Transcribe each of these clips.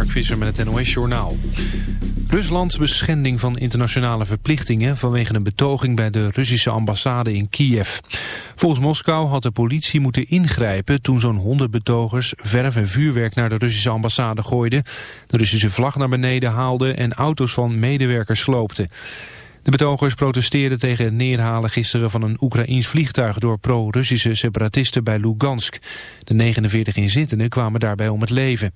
Mark Visser met het NOS-journaal. Ruslands beschending van internationale verplichtingen... vanwege een betoging bij de Russische ambassade in Kiev. Volgens Moskou had de politie moeten ingrijpen... toen zo'n honderd betogers verf en vuurwerk naar de Russische ambassade gooiden... de Russische vlag naar beneden haalden... en auto's van medewerkers sloopten. De betogers protesteerden tegen het neerhalen gisteren van een Oekraïns vliegtuig door pro-Russische separatisten bij Lugansk. De 49 inzittenden kwamen daarbij om het leven.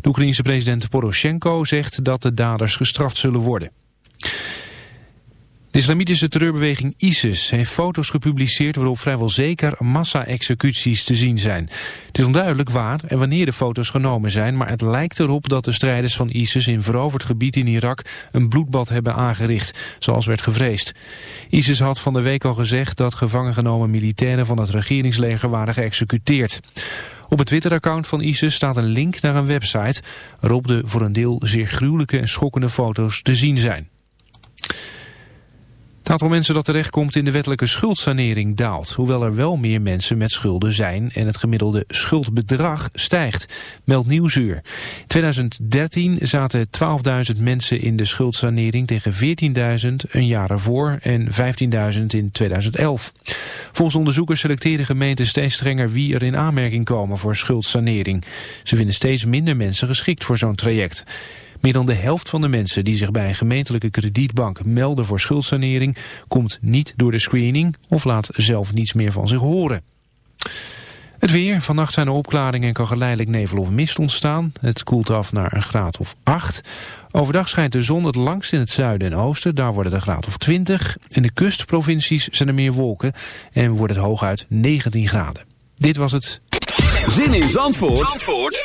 De Oekraïense president Poroshenko zegt dat de daders gestraft zullen worden. De islamitische terreurbeweging ISIS heeft foto's gepubliceerd waarop vrijwel zeker massa-executies te zien zijn. Het is onduidelijk waar en wanneer de foto's genomen zijn, maar het lijkt erop dat de strijders van ISIS in veroverd gebied in Irak een bloedbad hebben aangericht, zoals werd gevreesd. ISIS had van de week al gezegd dat gevangen genomen militairen van het regeringsleger waren geëxecuteerd. Op het Twitter-account van ISIS staat een link naar een website waarop de voor een deel zeer gruwelijke en schokkende foto's te zien zijn. Het aantal mensen dat terechtkomt in de wettelijke schuldsanering daalt, hoewel er wel meer mensen met schulden zijn en het gemiddelde schuldbedrag stijgt, meldt Nieuwsuur. In 2013 zaten 12.000 mensen in de schuldsanering tegen 14.000 een jaar ervoor en 15.000 in 2011. Volgens onderzoekers selecteren gemeenten steeds strenger wie er in aanmerking komen voor schuldsanering. Ze vinden steeds minder mensen geschikt voor zo'n traject. Meer dan de helft van de mensen die zich bij een gemeentelijke kredietbank melden voor schuldsanering komt niet door de screening of laat zelf niets meer van zich horen. Het weer. Vannacht zijn er opklaringen en kan geleidelijk nevel of mist ontstaan. Het koelt af naar een graad of 8. Overdag schijnt de zon het langst in het zuiden en oosten. Daar wordt het een graad of 20. In de kustprovincies zijn er meer wolken en wordt het hooguit 19 graden. Dit was het. Zin in Zandvoort, Zandvoort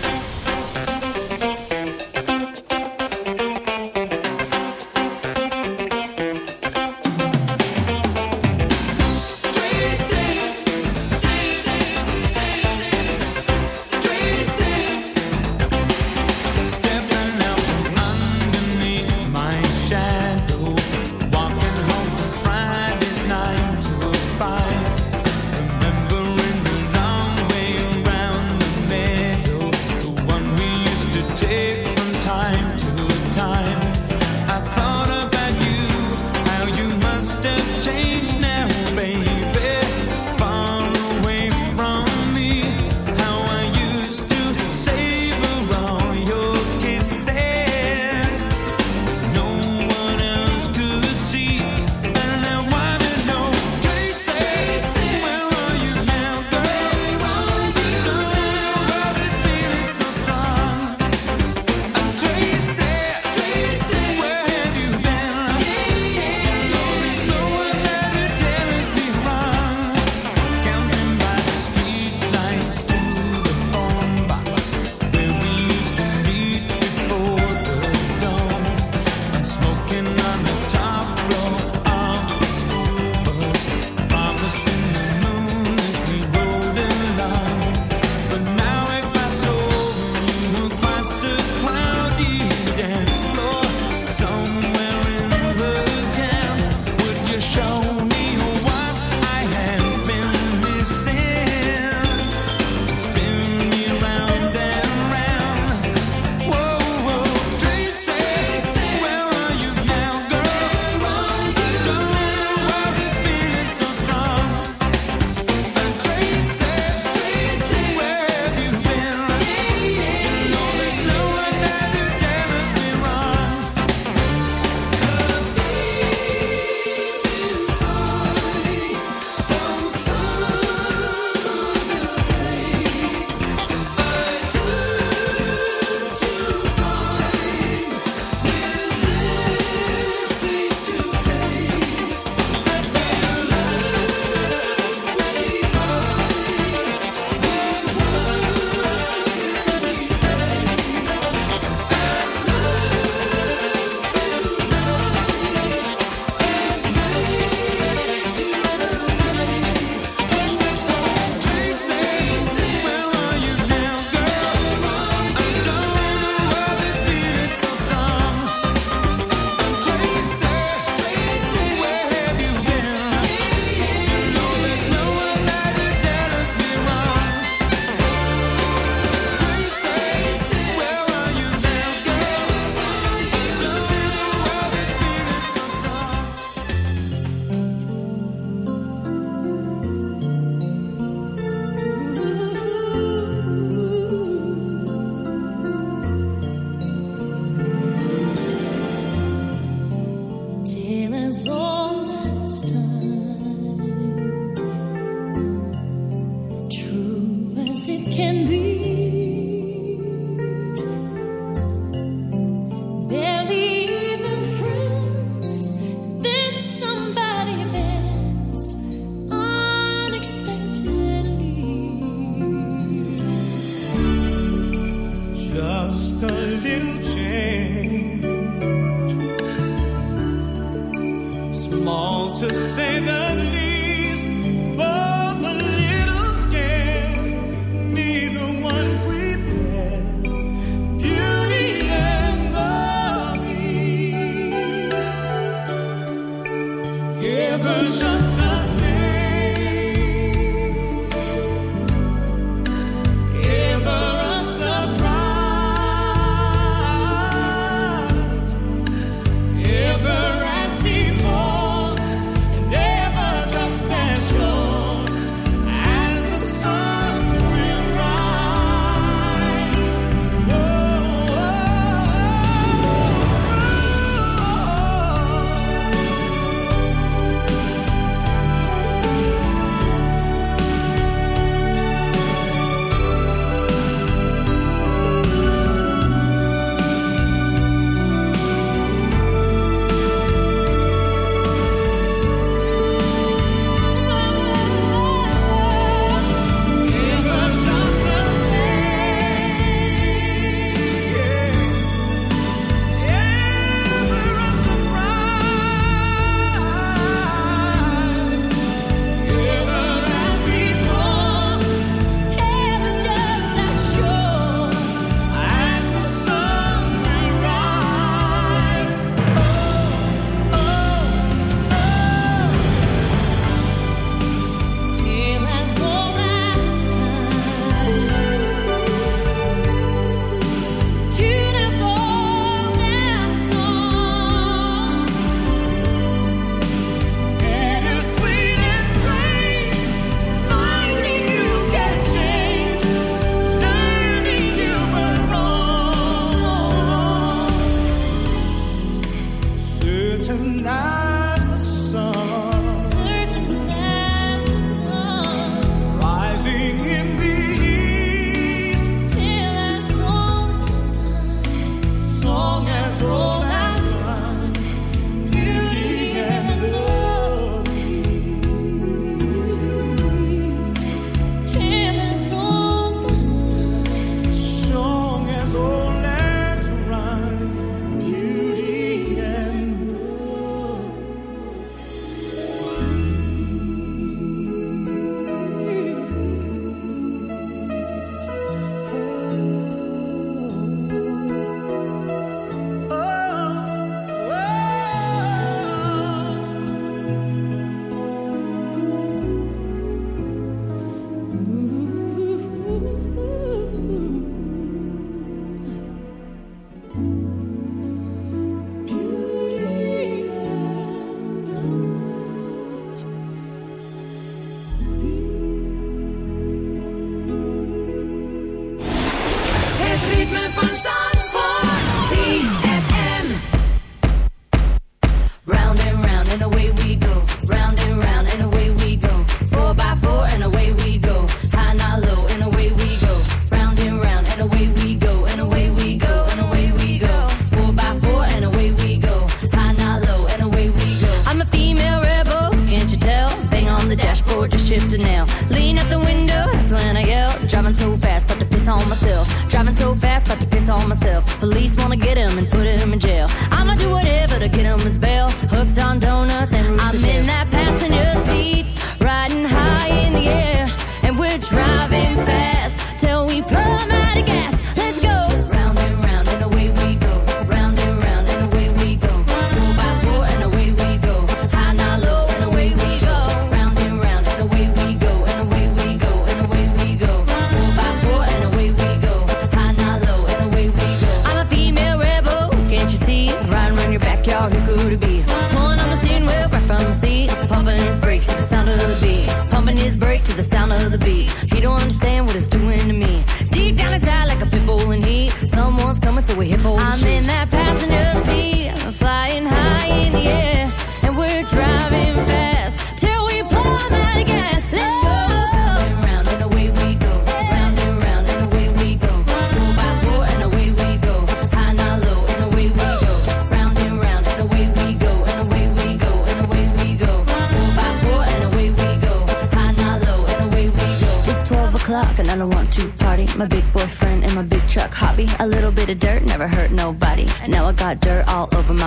On myself. Police wanna get him and put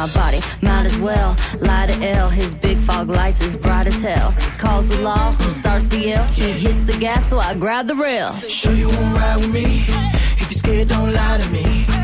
my body. Might as well lie to L. His big fog lights is bright as hell. Calls the law, starts to yell. He hits the gas, so I grab the rail. Sure you won't ride with me. If you're scared, don't lie to me.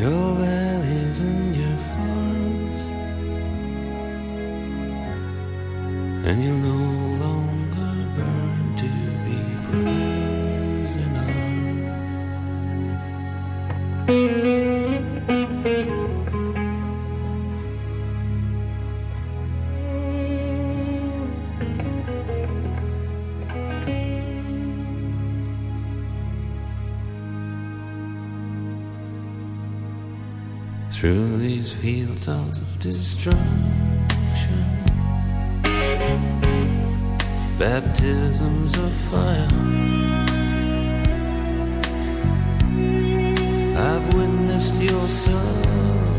your valleys and your farms, and you'll no fields of destruction, baptisms of fire. I've witnessed your suffering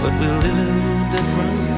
but we're living different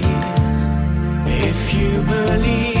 you believe.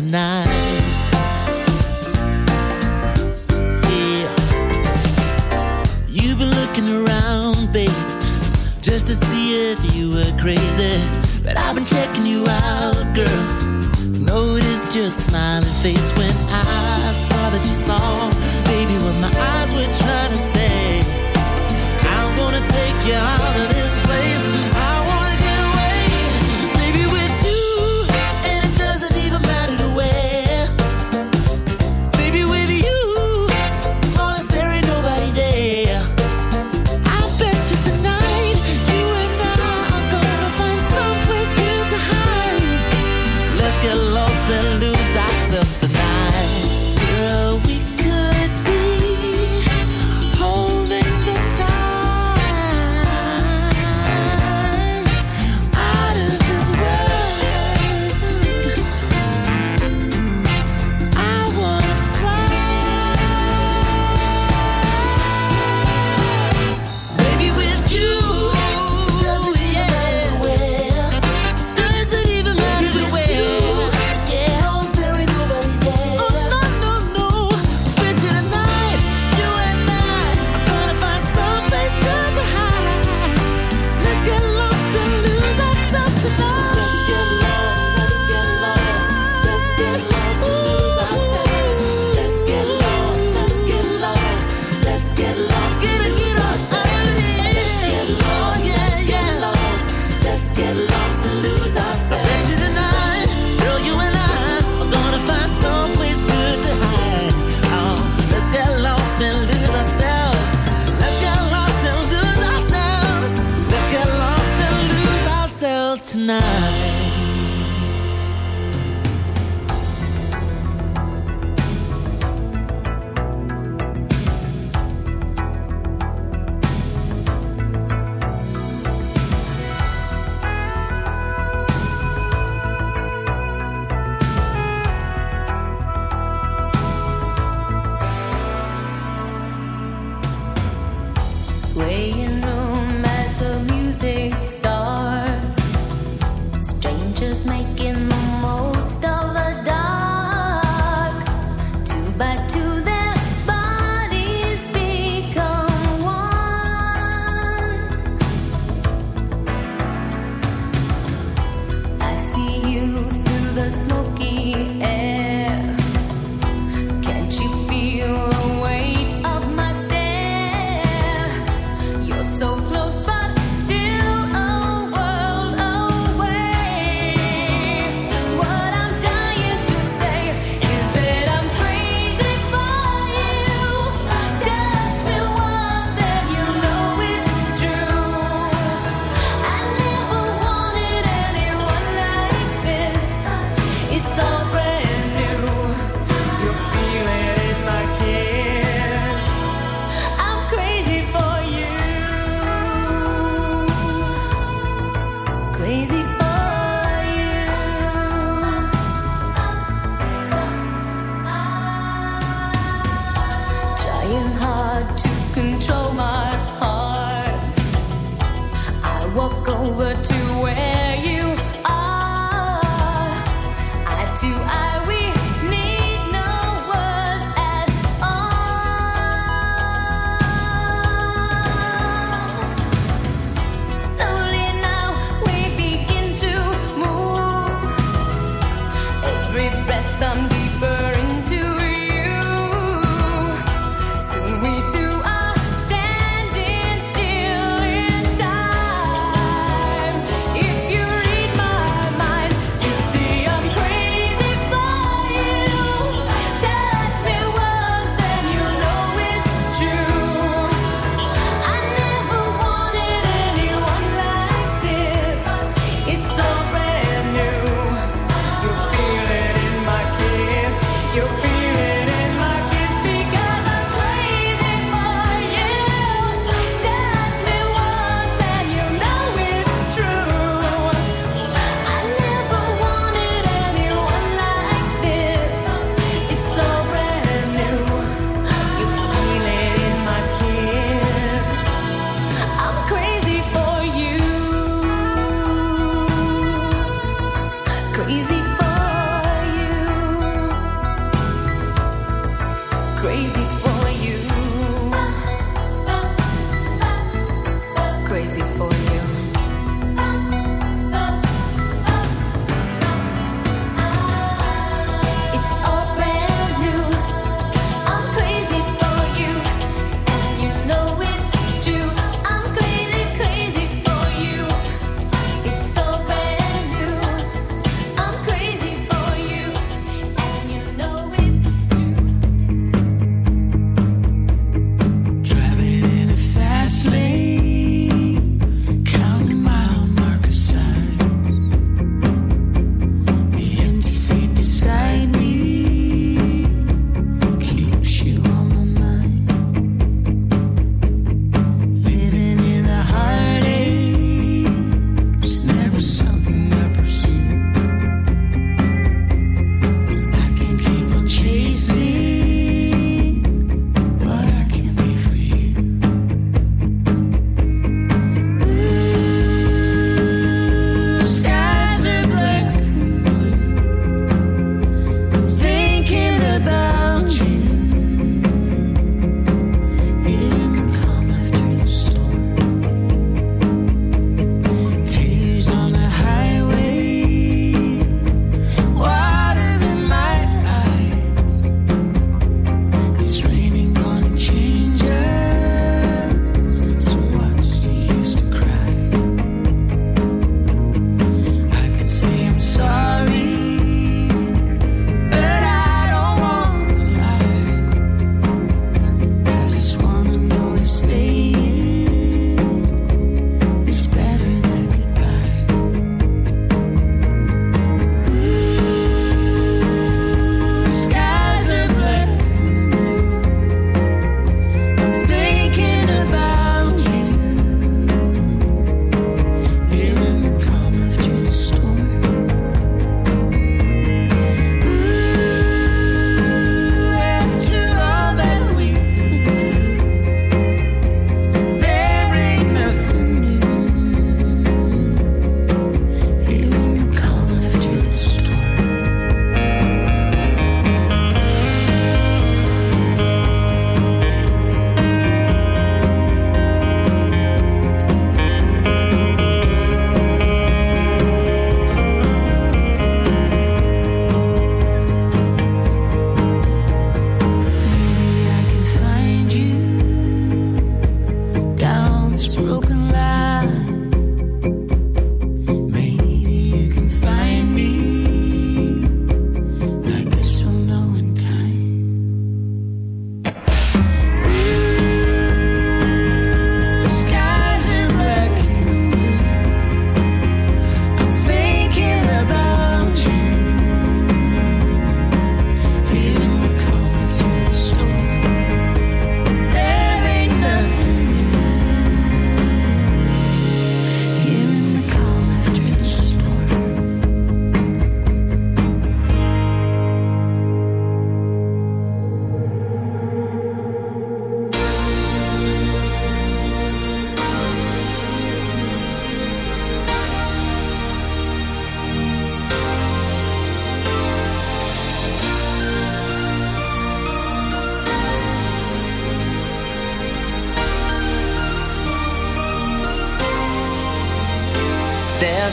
tonight. Yeah, you've been looking around, babe, just to see if you were crazy. But I've been checking you out, girl. Noticed your smiling face when I saw that you saw, baby, what my eyes were trying to say. I wanna take you out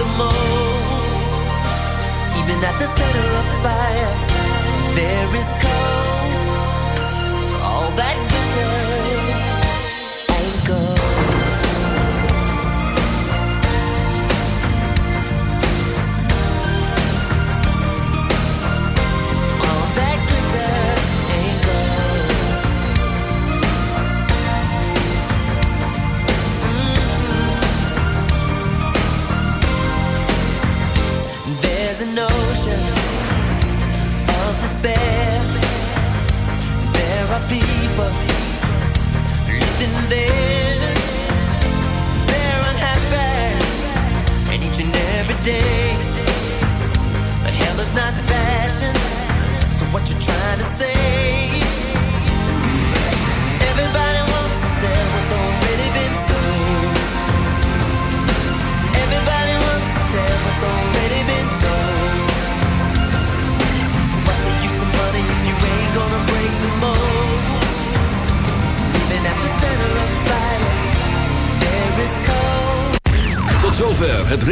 The mold? Even at the center of the fire, there is cold. All that glitters ain't gold.